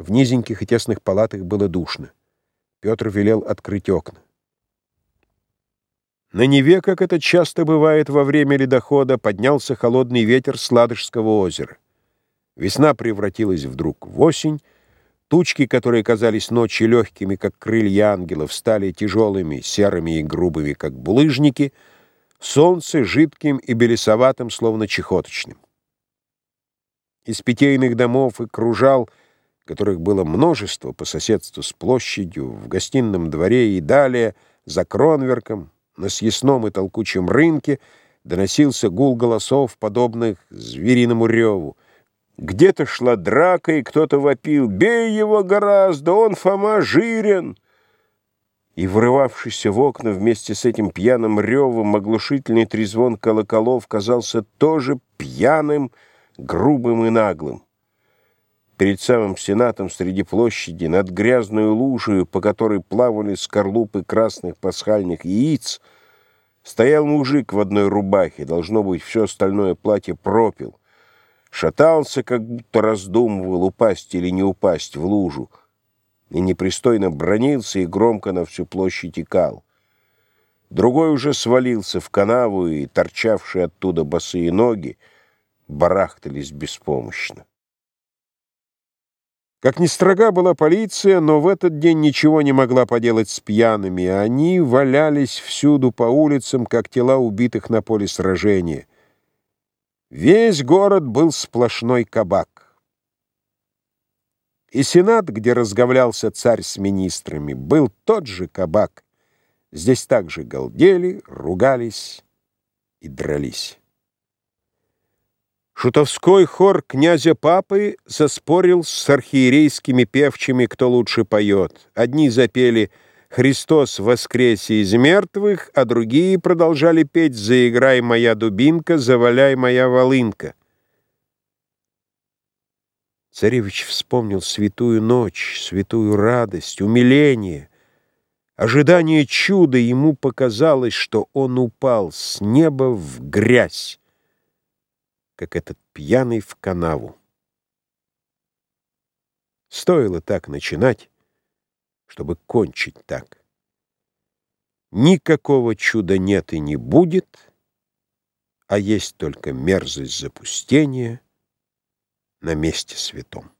В низеньких и тесных палатах было душно. Петр велел открыть окна. На Неве, как это часто бывает во время ледохода, поднялся холодный ветер с Ладожского озера. Весна превратилась вдруг в осень, тучки, которые казались ночью легкими, как крылья ангелов, стали тяжелыми, серыми и грубыми, как булыжники, солнце жидким и белесоватым, словно чехоточным. Из питейных домов и кружал, которых было множество по соседству с площадью, в гостином дворе и далее, за Кронверком, на съестном и толкучем рынке доносился гул голосов, подобных звериному реву. Где-то шла драка, и кто-то вопил «Бей его гораздо, он, Фома, жирен!» И, врывавшийся в окна вместе с этим пьяным ревом, оглушительный трезвон колоколов казался тоже пьяным, грубым и наглым. Перед самым сенатом среди площади, над грязной лужей, по которой плавали скорлупы красных пасхальных яиц, стоял мужик в одной рубахе, должно быть, все остальное платье пропил. Шатался, как будто раздумывал, упасть или не упасть в лужу, и непристойно бронился и громко на всю площадь икал. Другой уже свалился в канаву, и торчавшие оттуда босые ноги барахтались беспомощно. Как ни строга была полиция, но в этот день ничего не могла поделать с пьяными. Они валялись всюду по улицам, как тела убитых на поле сражения. Весь город был сплошной кабак. И сенат, где разговлялся царь с министрами, был тот же кабак. Здесь также галдели, ругались и дрались. Шутовской хор князя Папы заспорил с архиерейскими певчими, кто лучше поет. Одни запели «Христос воскресе из мертвых», а другие продолжали петь «Заиграй моя дубинка, заваляй моя волынка». Царевич вспомнил святую ночь, святую радость, умиление. Ожидание чуда ему показалось, что он упал с неба в грязь как этот пьяный в канаву. Стоило так начинать, чтобы кончить так. Никакого чуда нет и не будет, а есть только мерзость запустения на месте святом.